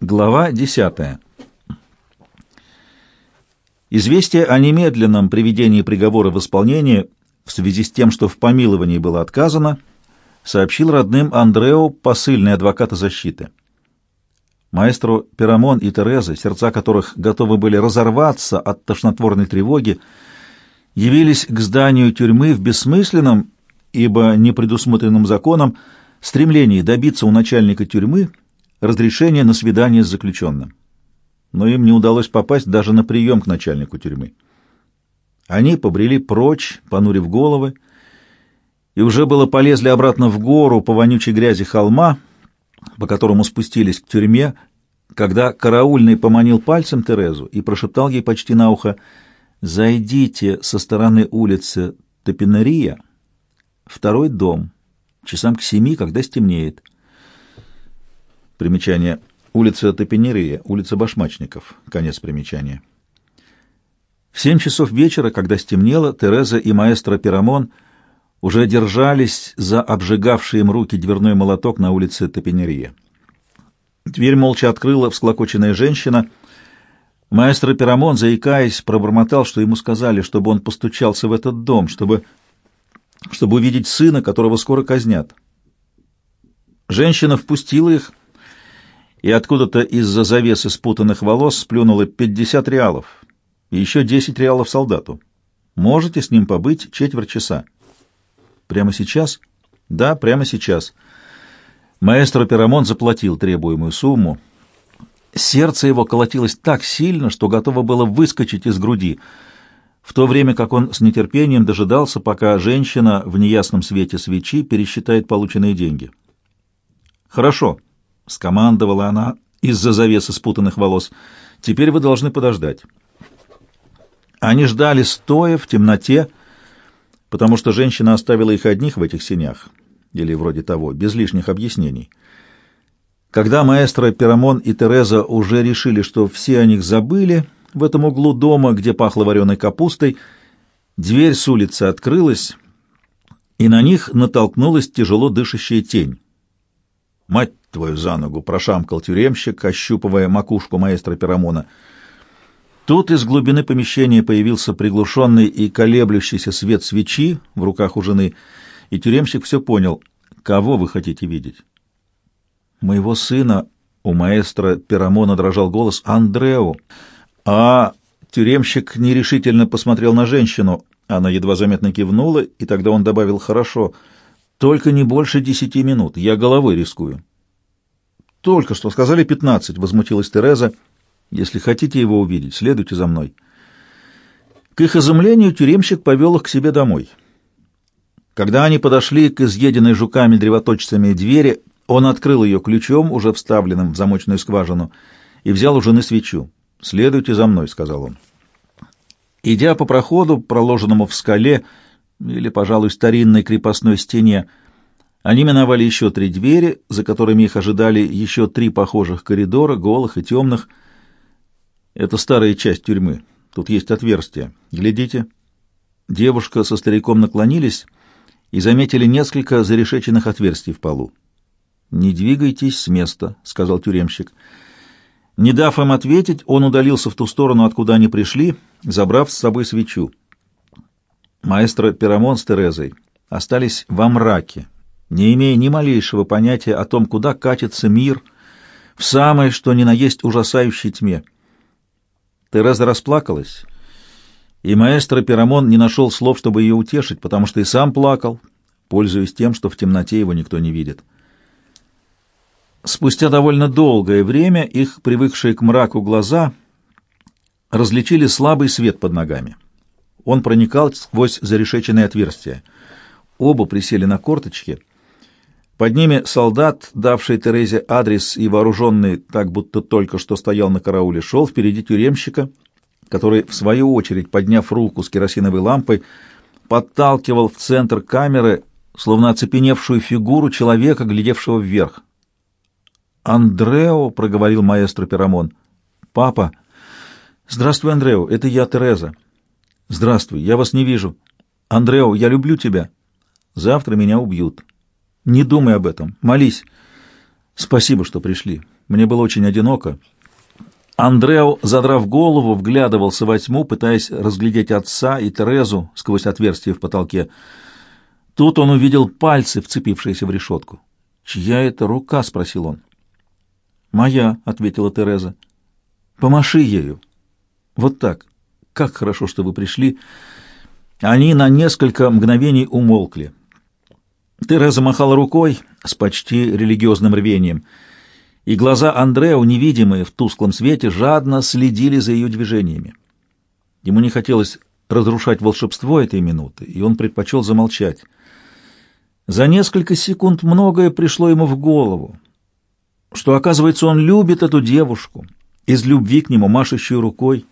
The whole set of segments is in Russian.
Глава 10. Известие о немедленном приведении приговора в исполнение в связи с тем, что в помиловании было отказано, сообщил родным Андрео, посыльный адвоката защиты. Маэстро Пирамон и Тереза, сердца которых готовы были разорваться от тошнотворной тревоги, явились к зданию тюрьмы в бессмысленном, ибо непредусмотренным законом, стремлении добиться у начальника тюрьмы разрешения на свидание с заключенным. Но им не удалось попасть даже на прием к начальнику тюрьмы. Они побрели прочь, понурив головы, и уже было полезли обратно в гору по вонючей грязи холма, по которому спустились к тюрьме, когда караульный поманил пальцем Терезу и прошептал ей почти на ухо «Зайдите со стороны улицы Топинария, второй дом, часам к семи, когда стемнеет». Примечание. Улица Топинария, улица Башмачников. Конец примечания. В семь часов вечера, когда стемнело, Тереза и маэстро Пирамон уже держались за обжигавший им руки дверной молоток на улице Топинерия. Дверь молча открыла всклокоченная женщина. Маэстро Пирамон, заикаясь, пробормотал, что ему сказали, чтобы он постучался в этот дом, чтобы, чтобы увидеть сына, которого скоро казнят. Женщина впустила их, и откуда-то из-за завесы спутанных волос сплюнула пятьдесят реалов и еще десять реалов солдату. Можете с ним побыть четверть часа. Прямо сейчас? Да, прямо сейчас. Маэстро Пирамон заплатил требуемую сумму. Сердце его колотилось так сильно, что готово было выскочить из груди, в то время как он с нетерпением дожидался, пока женщина в неясном свете свечи пересчитает полученные деньги. «Хорошо», — скомандовала она из-за завесы спутанных волос, — «теперь вы должны подождать». Они ждали стоя в темноте, потому что женщина оставила их одних в этих сенях, или вроде того, без лишних объяснений. Когда маэстро Пирамон и Тереза уже решили, что все о них забыли, в этом углу дома, где пахло вареной капустой, дверь с улицы открылась, и на них натолкнулась тяжело дышащая тень. «Мать твою за ногу!» — прошамкал тюремщик, ощупывая макушку маэстро Пирамона — Тут из глубины помещения появился приглушенный и колеблющийся свет свечи в руках у жены, и тюремщик все понял. «Кого вы хотите видеть?» «Моего сына», — у маэстро Пирамона дрожал голос, — «Андрео». «А...» — тюремщик нерешительно посмотрел на женщину. Она едва заметно кивнула, и тогда он добавил «хорошо». «Только не больше десяти минут. Я головой рискую». «Только что сказали пятнадцать», — возмутилась Тереза. Если хотите его увидеть, следуйте за мной. К их изумлению тюремщик повел их к себе домой. Когда они подошли к изъеденной жуками-древоточцами двери, он открыл ее ключом, уже вставленным в замочную скважину, и взял у жены свечу. «Следуйте за мной», — сказал он. Идя по проходу, проложенному в скале, или, пожалуй, старинной крепостной стене, они миновали еще три двери, за которыми их ожидали еще три похожих коридора, голых и темных, — это старая часть тюрьмы. Тут есть отверстие. Глядите. Девушка со стариком наклонились и заметили несколько зарешеченных отверстий в полу. «Не двигайтесь с места», — сказал тюремщик. Не дав им ответить, он удалился в ту сторону, откуда они пришли, забрав с собой свечу. Маэстро Пирамон с Терезой остались во мраке, не имея ни малейшего понятия о том, куда катится мир, в самой, что ни на есть, ужасающей тьме. Тереза расплакалась, и маэстро Пирамон не нашел слов, чтобы ее утешить, потому что и сам плакал, пользуясь тем, что в темноте его никто не видит. Спустя довольно долгое время их, привыкшие к мраку глаза, различили слабый свет под ногами. Он проникал сквозь зарешеченные отверстия. Оба присели на корточки — под ними солдат, давший Терезе адрес и вооруженный, так будто только что стоял на карауле, шел впереди тюремщика, который, в свою очередь, подняв руку с керосиновой лампой, подталкивал в центр камеры, словно оцепеневшую фигуру человека, глядевшего вверх. «Андрео», — проговорил маэстро Пирамон. «Папа». «Здравствуй, Андрео, это я, Тереза». «Здравствуй, я вас не вижу». «Андрео, я люблю тебя». «Завтра меня убьют». Не думай об этом. Молись. Спасибо, что пришли. Мне было очень одиноко. Андрео, задрав голову, вглядывался во тьму, пытаясь разглядеть отца и Терезу сквозь отверстие в потолке. Тут он увидел пальцы, вцепившиеся в решетку. «Чья это рука?» — спросил он. «Моя», — ответила Тереза. «Помаши ею». «Вот так. Как хорошо, что вы пришли». Они на несколько мгновений умолкли. Тереза махала рукой с почти религиозным рвением, и глаза Андрео, невидимые в тусклом свете, жадно следили за ее движениями. Ему не хотелось разрушать волшебство этой минуты, и он предпочел замолчать. За несколько секунд многое пришло ему в голову, что, оказывается, он любит эту девушку, из любви к нему машущую рукой,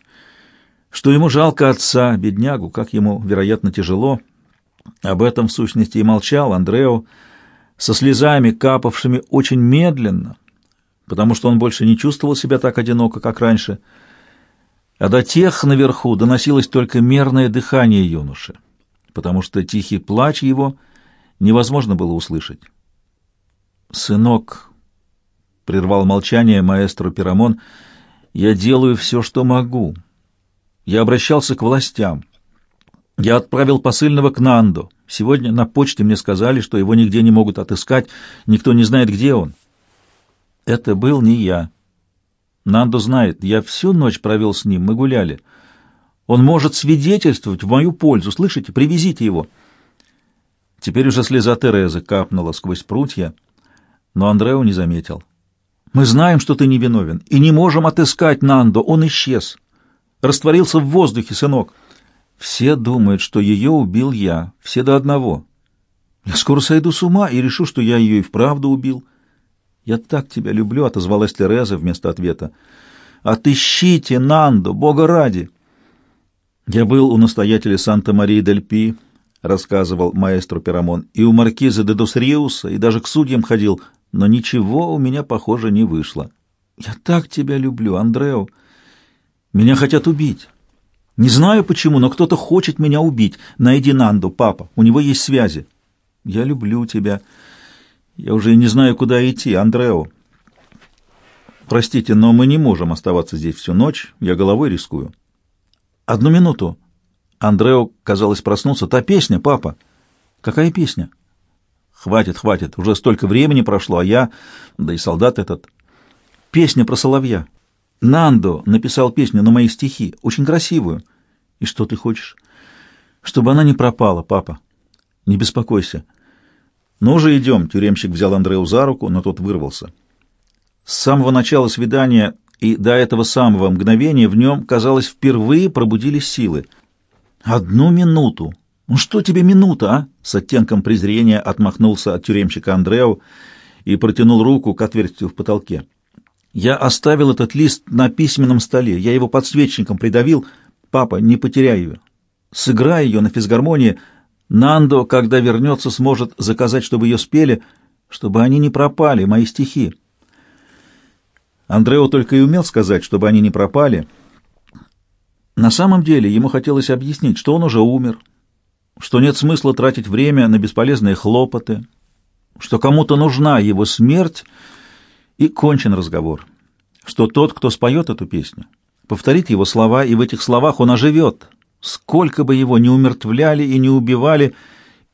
что ему жалко отца, беднягу, как ему, вероятно, тяжело. Об этом, в сущности, и молчал Андрео, со слезами, капавшими очень медленно, потому что он больше не чувствовал себя так одиноко, как раньше. А до тех наверху доносилось только мерное дыхание юноши, потому что тихий плач его невозможно было услышать. «Сынок», — прервал молчание маэстро Пирамон, — «я делаю все, что могу». Я обращался к властям. Я отправил посыльного к Нанду. Сегодня на почте мне сказали, что его нигде не могут отыскать, никто не знает, где он. Это был не я. Нандо знает, я всю ночь провел с ним, мы гуляли. Он может свидетельствовать в мою пользу, слышите? Привезите его. Теперь уже слеза Терезы капнула сквозь прутья, но Андрео не заметил. Мы знаем, что ты невиновен, и не можем отыскать Нандо, он исчез растворился в воздухе, сынок. Все думают, что ее убил я, все до одного. Я скоро сойду с ума и решу, что я ее и вправду убил. Я так тебя люблю, отозвалась Тереза вместо ответа. Отыщите Нанду, Бога ради. Я был у настоятеля Санта-Марии-дель-Пи, рассказывал маэстро Пирамон, и у маркиза де Досриуса, и даже к судьям ходил, но ничего у меня, похоже, не вышло. Я так тебя люблю, Андрео. Меня хотят убить. Не знаю почему, но кто-то хочет меня убить. Найди Нанду, папа. У него есть связи. Я люблю тебя. Я уже не знаю, куда идти, Андрео. Простите, но мы не можем оставаться здесь всю ночь. Я головой рискую. Одну минуту. Андрео, казалось, проснулся. Та песня, папа. Какая песня? Хватит, хватит. Уже столько времени прошло, а я... Да и солдат этот... Песня про соловья. Нандо написал песню на мои стихи, очень красивую. И что ты хочешь? Чтобы она не пропала, папа. Не беспокойся. Ну уже идем. Тюремщик взял Андрею за руку, но тот вырвался. С самого начала свидания и до этого самого мгновения в нем, казалось, впервые пробудились силы. Одну минуту. Ну что тебе минута, а? С оттенком презрения отмахнулся от тюремщика Андреу и протянул руку к отверстию в потолке. Я оставил этот лист на письменном столе. Я его подсвечником придавил. Папа, не потеряй ее. Сыграй ее на физгармонии. Нандо, когда вернется, сможет заказать, чтобы ее спели, чтобы они не пропали, мои стихи. Андрео только и умел сказать, чтобы они не пропали. На самом деле ему хотелось объяснить, что он уже умер, что нет смысла тратить время на бесполезные хлопоты, что кому-то нужна его смерть, и кончен разговор, что тот, кто споет эту песню, повторит его слова, и в этих словах он оживет, сколько бы его ни умертвляли и не убивали,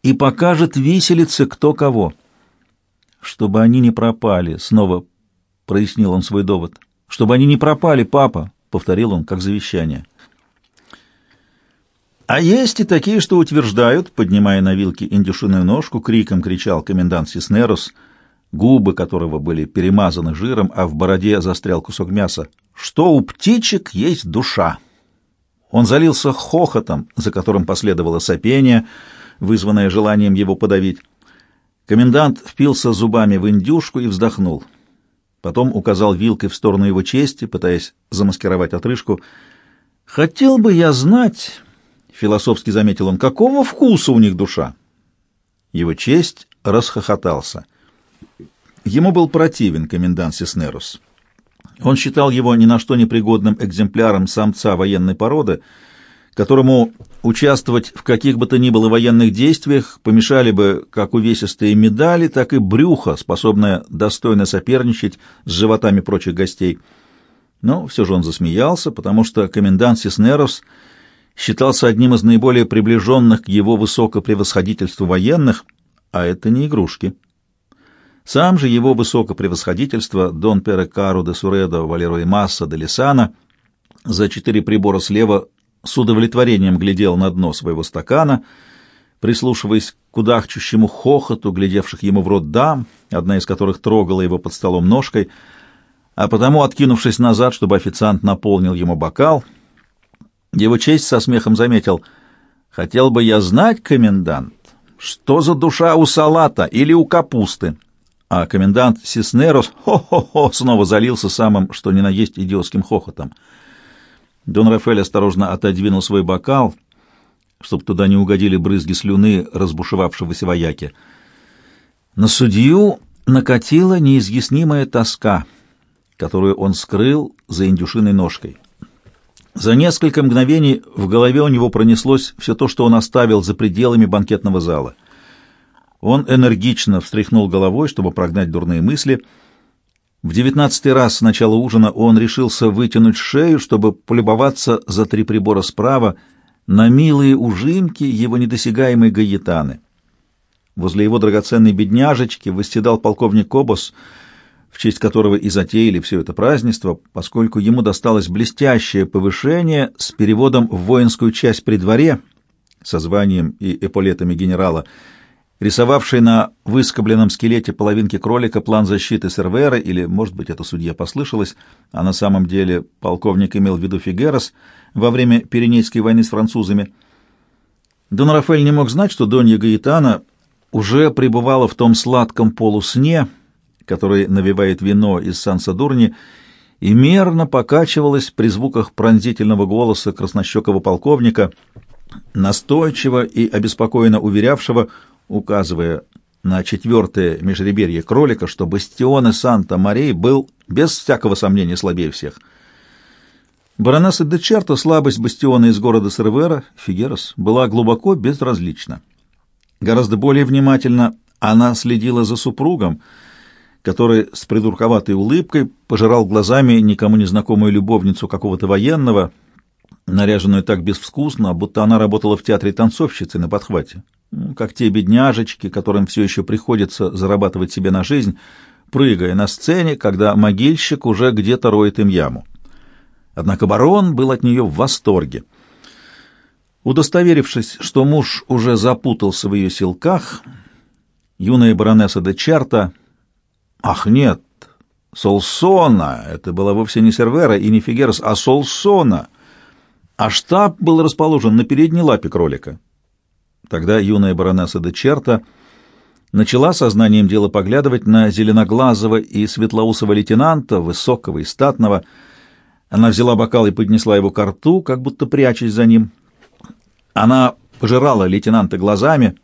и покажет виселице кто кого. Чтобы они не пропали, снова прояснил он свой довод. Чтобы они не пропали, папа, повторил он как завещание. А есть и такие, что утверждают, поднимая на вилке индюшиную ножку, криком кричал комендант Сиснерос — губы которого были перемазаны жиром, а в бороде застрял кусок мяса, что у птичек есть душа. Он залился хохотом, за которым последовало сопение, вызванное желанием его подавить. Комендант впился зубами в индюшку и вздохнул. Потом указал вилкой в сторону его чести, пытаясь замаскировать отрыжку. «Хотел бы я знать...» — философски заметил он, — какого вкуса у них душа? Его честь расхохотался. Ему был противен комендант Сиснерус. Он считал его ни на что непригодным экземпляром самца военной породы, которому участвовать в каких бы то ни было военных действиях помешали бы как увесистые медали, так и брюхо, способное достойно соперничать с животами прочих гостей. Но все же он засмеялся, потому что комендант Сиснерос считался одним из наиболее приближенных к его высокопревосходительству военных, а это не игрушки. Сам же его высокопревосходительство Дон Пере Кару де Суредо Валеро и Масса де Лисана за четыре прибора слева с удовлетворением глядел на дно своего стакана, прислушиваясь к кудахчущему хохоту, глядевших ему в рот дам, одна из которых трогала его под столом ножкой, а потому, откинувшись назад, чтобы официант наполнил ему бокал, его честь со смехом заметил, «Хотел бы я знать, комендант, что за душа у салата или у капусты?» А комендант Сиснерос хо-хо-хо снова залился самым, что ни на есть идиотским хохотом. Дон Рафаэль осторожно отодвинул свой бокал, чтобы туда не угодили брызги слюны разбушевавшегося вояки. На судью накатила неизъяснимая тоска, которую он скрыл за индюшиной ножкой. За несколько мгновений в голове у него пронеслось все то, что он оставил за пределами банкетного зала. Он энергично встряхнул головой, чтобы прогнать дурные мысли — в девятнадцатый раз с начала ужина он решился вытянуть шею, чтобы полюбоваться за три прибора справа на милые ужимки его недосягаемой гаетаны. Возле его драгоценной бедняжечки восседал полковник Кобос, в честь которого и затеяли все это празднество, поскольку ему досталось блестящее повышение с переводом в воинскую часть при дворе со званием и эполетами генерала — рисовавший на выскобленном скелете половинки кролика план защиты Сервера, или, может быть, это судья послышалось, а на самом деле полковник имел в виду Фигерос во время Пиренейской войны с французами. Дон Рафаэль не мог знать, что Донья Гаитана уже пребывала в том сладком полусне, который навевает вино из Сан-Садурни, и мерно покачивалась при звуках пронзительного голоса краснощекого полковника, настойчиво и обеспокоенно уверявшего — указывая на четвертое межреберье кролика, что бастионы Санта-Марии был без всякого сомнения слабее всех. Баронесса де Черто слабость бастиона из города Сервера, Фигерос, была глубоко безразлична. Гораздо более внимательно она следила за супругом, который с придурковатой улыбкой пожирал глазами никому незнакомую любовницу какого-то военного, наряженную так безвкусно, будто она работала в театре танцовщицы на подхвате. Как те бедняжечки, которым все еще приходится зарабатывать себе на жизнь, прыгая на сцене, когда могильщик уже где-то роет им яму. Однако барон был от нее в восторге. Удостоверившись, что муж уже запутался в ее силках, юная баронесса де Чарта... Ах, нет, Солсона! Это была вовсе не Сервера и не Фигерс, а Солсона! А штаб был расположен на передней лапе кролика. Тогда юная баронесса де Черта начала сознанием дела поглядывать на зеленоглазого и светлоусого лейтенанта, высокого и статного. Она взяла бокал и поднесла его к рту, как будто прячась за ним. Она пожирала лейтенанта глазами,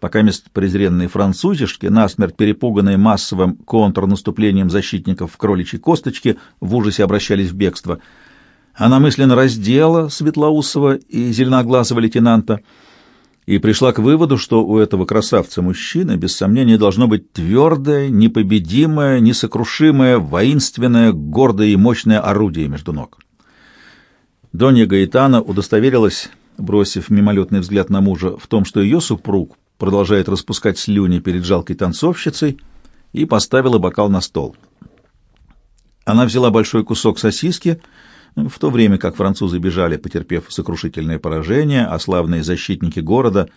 пока мест презренные французишки, насмерть перепуганные массовым контрнаступлением защитников в кроличьей косточке, в ужасе обращались в бегство. Она мысленно раздела светлоусого и зеленоглазого лейтенанта — и пришла к выводу, что у этого красавца-мужчины, без сомнения, должно быть твердое, непобедимое, несокрушимое, воинственное, гордое и мощное орудие между ног. Донья Гаитана удостоверилась, бросив мимолетный взгляд на мужа, в том, что ее супруг продолжает распускать слюни перед жалкой танцовщицей, и поставила бокал на стол. Она взяла большой кусок сосиски — в то время как французы бежали, потерпев сокрушительное поражение, а славные защитники города...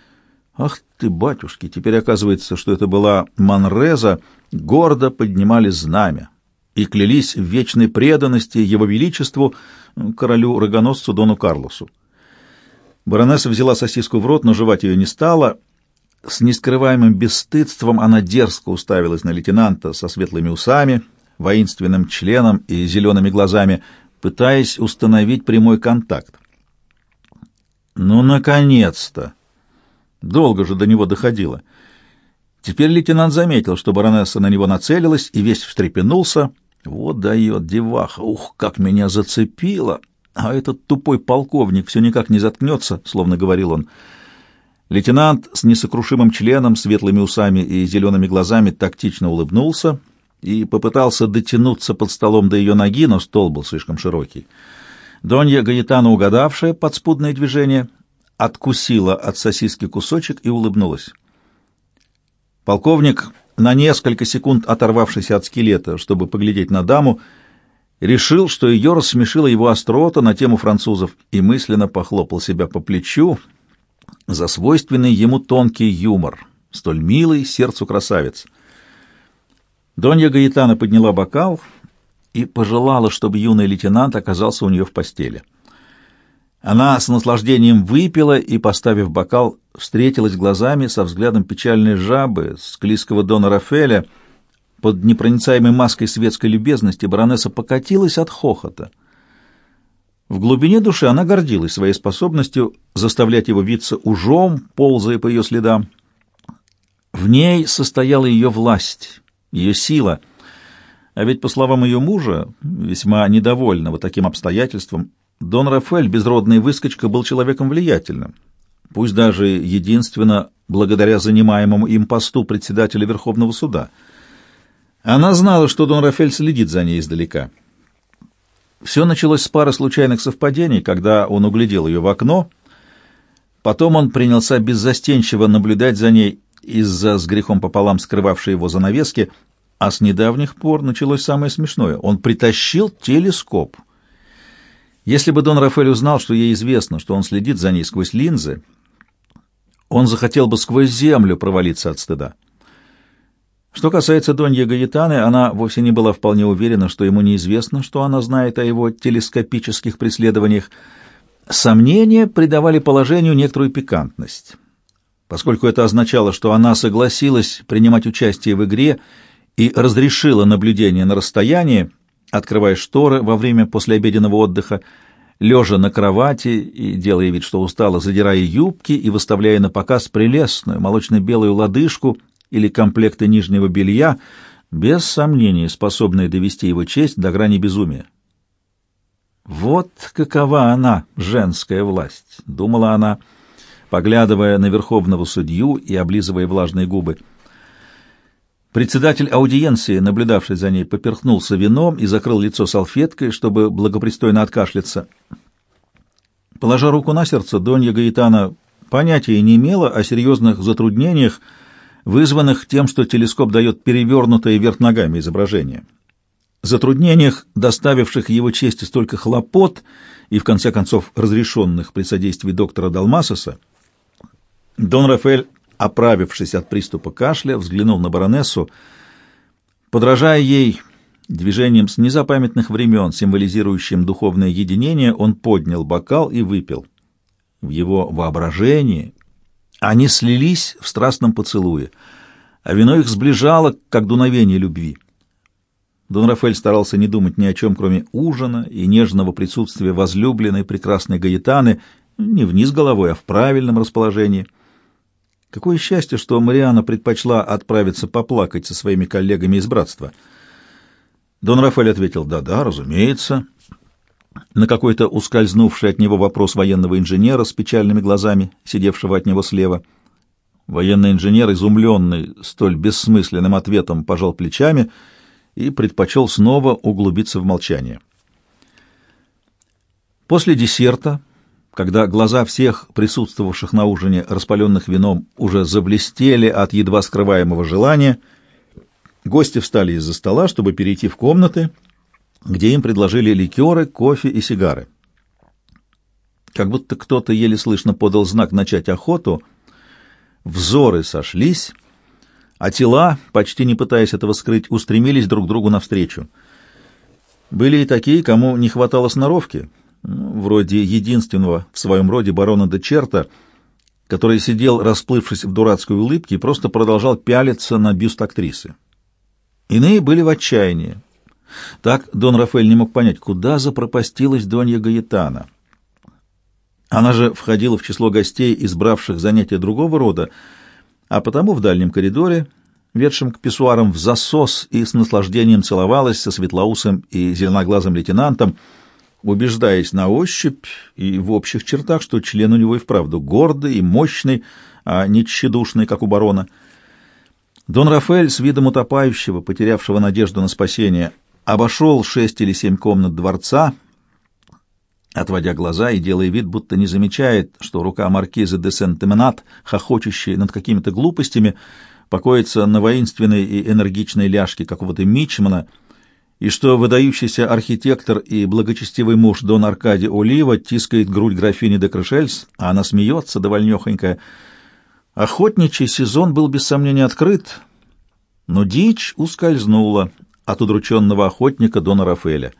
Ах ты, батюшки, теперь оказывается, что это была Манреза, гордо поднимали знамя и клялись в вечной преданности его величеству, королю-рогоносцу Дону Карлосу. Баронесса взяла сосиску в рот, но жевать ее не стала. С нескрываемым бесстыдством она дерзко уставилась на лейтенанта со светлыми усами, воинственным членом и зелеными глазами, пытаясь установить прямой контакт. Ну, наконец-то! Долго же до него доходило. Теперь лейтенант заметил, что баронесса на него нацелилась, и весь встрепенулся. Вот дает деваха! Ух, как меня зацепило! А этот тупой полковник все никак не заткнется, словно говорил он. Лейтенант с несокрушимым членом, светлыми усами и зелеными глазами тактично улыбнулся и попытался дотянуться под столом до ее ноги, но стол был слишком широкий. Донья Гаэтана, угадавшая подспудное движение, откусила от сосиски кусочек и улыбнулась. Полковник, на несколько секунд оторвавшись от скелета, чтобы поглядеть на даму, решил, что ее рассмешила его острота на тему французов, и мысленно похлопал себя по плечу за свойственный ему тонкий юмор, столь милый сердцу красавец. Донья Гаитана подняла бокал и пожелала, чтобы юный лейтенант оказался у нее в постели. Она с наслаждением выпила и, поставив бокал, встретилась глазами со взглядом печальной жабы, склизкого Дона Рафеля. Под непроницаемой маской светской любезности баронесса покатилась от хохота. В глубине души она гордилась своей способностью заставлять его виться ужом, ползая по ее следам. В ней состояла ее власть, ее сила. А ведь, по словам ее мужа, весьма недовольного таким обстоятельством, Дон Рафаэль, безродный выскочка, был человеком влиятельным, пусть даже единственно благодаря занимаемому им посту председателя Верховного суда. Она знала, что Дон Рафаэль следит за ней издалека. Все началось с пары случайных совпадений, когда он углядел ее в окно, потом он принялся беззастенчиво наблюдать за ней из-за с грехом пополам скрывавшей его занавески, а с недавних пор началось самое смешное. Он притащил телескоп — если бы Дон Рафаэль узнал, что ей известно, что он следит за ней сквозь линзы, он захотел бы сквозь землю провалиться от стыда. Что касается Донья Гаэтаны, она вовсе не была вполне уверена, что ему неизвестно, что она знает о его телескопических преследованиях. Сомнения придавали положению некоторую пикантность, поскольку это означало, что она согласилась принимать участие в игре и разрешила наблюдение на расстоянии, открывая шторы во время послеобеденного отдыха, лежа на кровати и делая вид, что устала, задирая юбки и выставляя на показ прелестную молочно-белую лодыжку или комплекты нижнего белья, без сомнения способные довести его честь до грани безумия. «Вот какова она, женская власть!» — думала она, поглядывая на верховного судью и облизывая влажные губы — Председатель аудиенции, наблюдавший за ней, поперхнулся вином и закрыл лицо салфеткой, чтобы благопристойно откашляться. Положа руку на сердце, Донья Гаитана понятия не имела о серьезных затруднениях, вызванных тем, что телескоп дает перевернутое вверх ногами изображение. Затруднениях, доставивших его чести столько хлопот и, в конце концов, разрешенных при содействии доктора Далмасоса, Дон Рафаэль оправившись от приступа кашля, взглянул на баронессу. Подражая ей движением с незапамятных времен, символизирующим духовное единение, он поднял бокал и выпил. В его воображении они слились в страстном поцелуе, а вино их сближало, как дуновение любви. Дон Рафаэль старался не думать ни о чем, кроме ужина и нежного присутствия возлюбленной прекрасной Гаэтаны, не вниз головой, а в правильном расположении — Какое счастье, что Мариана предпочла отправиться поплакать со своими коллегами из братства. Дон Рафаэль ответил «Да-да, разумеется». На какой-то ускользнувший от него вопрос военного инженера с печальными глазами, сидевшего от него слева. Военный инженер, изумленный столь бессмысленным ответом, пожал плечами и предпочел снова углубиться в молчание. После десерта когда глаза всех присутствовавших на ужине, распаленных вином, уже заблестели от едва скрываемого желания, гости встали из-за стола, чтобы перейти в комнаты, где им предложили ликеры, кофе и сигары. Как будто кто-то еле слышно подал знак начать охоту, взоры сошлись, а тела, почти не пытаясь этого скрыть, устремились друг другу навстречу. Были и такие, кому не хватало сноровки — ну, вроде единственного в своем роде барона де Черта, который сидел, расплывшись в дурацкой улыбке, и просто продолжал пялиться на бюст актрисы. Иные были в отчаянии. Так Дон Рафаэль не мог понять, куда запропастилась Донья Гаетана. Она же входила в число гостей, избравших занятия другого рода, а потому в дальнем коридоре, ведшем к писсуарам в засос, и с наслаждением целовалась со светлоусым и зеленоглазым лейтенантом, убеждаясь на ощупь и в общих чертах, что член у него и вправду гордый и мощный, а не тщедушный, как у барона. Дон Рафаэль с видом утопающего, потерявшего надежду на спасение, обошел шесть или семь комнат дворца, отводя глаза и делая вид, будто не замечает, что рука маркиза де Сент-Теменат, хохочущая над какими-то глупостями, покоится на воинственной и энергичной ляжке какого-то мичмана, и что выдающийся архитектор и благочестивый муж Дон Аркадий Олива тискает грудь графини де Крышельс, а она смеется, довольнёхонькая. Охотничий сезон был без сомнения открыт, но дичь ускользнула от удрученного охотника Дона Рафаэля.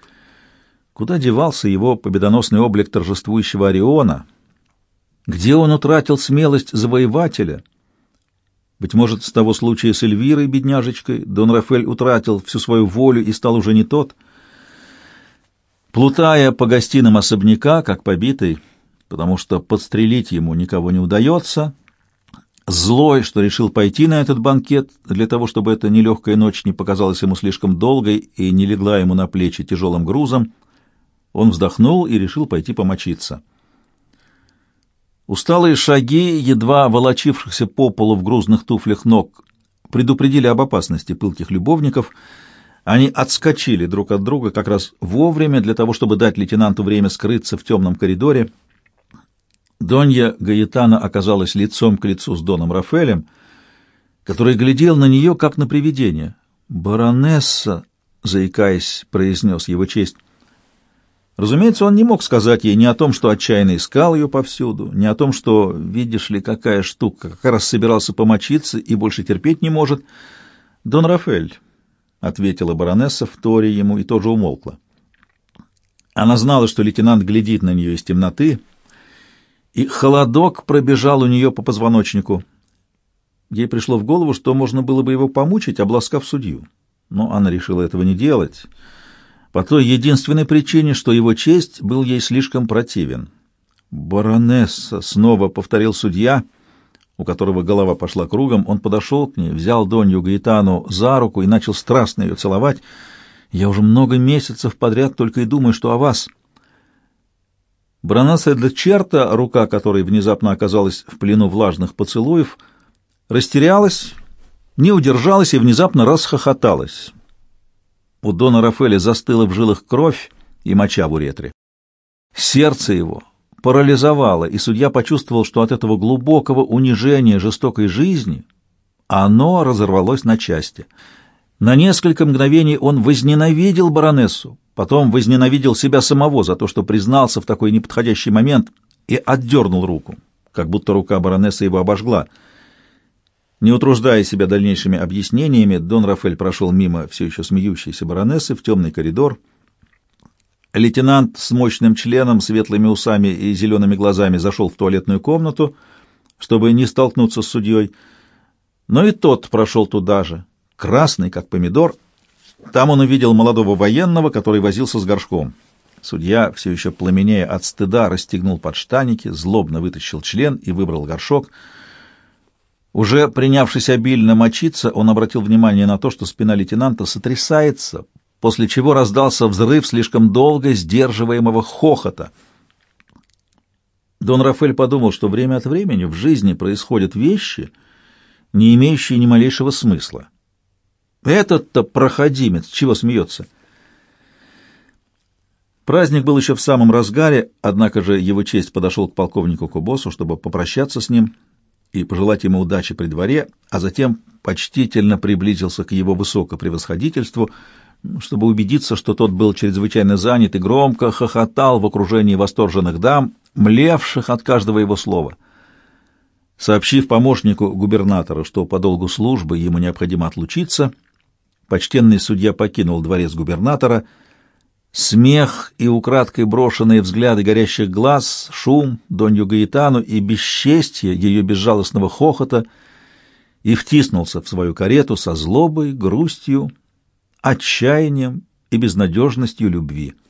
Куда девался его победоносный облик торжествующего Ориона? Где он утратил смелость завоевателя? Быть может, с того случая с Эльвирой, бедняжечкой, Дон Рафаэль утратил всю свою волю и стал уже не тот. Плутая по гостиным особняка, как побитый, потому что подстрелить ему никого не удается, злой, что решил пойти на этот банкет для того, чтобы эта нелегкая ночь не показалась ему слишком долгой и не легла ему на плечи тяжелым грузом, он вздохнул и решил пойти помочиться. Усталые шаги, едва волочившихся по полу в грузных туфлях ног, предупредили об опасности пылких любовников. Они отскочили друг от друга как раз вовремя для того, чтобы дать лейтенанту время скрыться в темном коридоре. Донья Гаэтана оказалась лицом к лицу с Доном Рафелем, который глядел на нее, как на привидение. «Баронесса», — заикаясь, произнес его честь, Разумеется, он не мог сказать ей ни о том, что отчаянно искал ее повсюду, ни о том, что, видишь ли, какая штука, как раз собирался помочиться и больше терпеть не может. «Дон Рафель», — ответила баронесса, вторя ему, и тоже умолкла. Она знала, что лейтенант глядит на нее из темноты, и холодок пробежал у нее по позвоночнику. Ей пришло в голову, что можно было бы его помучить, обласкав судью. Но она решила этого не делать — по той единственной причине, что его честь был ей слишком противен. «Баронесса!» — снова повторил судья, у которого голова пошла кругом. Он подошел к ней, взял Донью Гаитану за руку и начал страстно ее целовать. «Я уже много месяцев подряд только и думаю, что о вас». Баронесса для черта, рука которой внезапно оказалась в плену влажных поцелуев, растерялась, не удержалась и внезапно расхохоталась. У Дона Рафаэля застыла в жилах кровь и моча в уретре. Сердце его парализовало, и судья почувствовал, что от этого глубокого унижения жестокой жизни оно разорвалось на части. На несколько мгновений он возненавидел баронессу, потом возненавидел себя самого за то, что признался в такой неподходящий момент и отдернул руку, как будто рука баронессы его обожгла — не утруждая себя дальнейшими объяснениями, Дон Рафель прошел мимо все еще смеющейся баронессы в темный коридор. Лейтенант с мощным членом, светлыми усами и зелеными глазами зашел в туалетную комнату, чтобы не столкнуться с судьей. Но и тот прошел туда же, красный, как помидор. Там он увидел молодого военного, который возился с горшком. Судья, все еще пламенея от стыда, расстегнул подштаники, злобно вытащил член и выбрал горшок — уже принявшись обильно мочиться, он обратил внимание на то, что спина лейтенанта сотрясается, после чего раздался взрыв слишком долго сдерживаемого хохота. Дон Рафаэль подумал, что время от времени в жизни происходят вещи, не имеющие ни малейшего смысла. Этот-то проходимец чего смеется? Праздник был еще в самом разгаре, однако же его честь подошел к полковнику Кубосу, чтобы попрощаться с ним — и пожелать ему удачи при дворе, а затем почтительно приблизился к его высокопревосходительству, чтобы убедиться, что тот был чрезвычайно занят и громко хохотал в окружении восторженных дам, млевших от каждого его слова. Сообщив помощнику губернатора, что по долгу службы ему необходимо отлучиться, почтенный судья покинул дворец губернатора — Смех и украдкой брошенные взгляды горящих глаз, шум Донью Гаитану и бесчестье ее безжалостного хохота и втиснулся в свою карету со злобой, грустью, отчаянием и безнадежностью любви.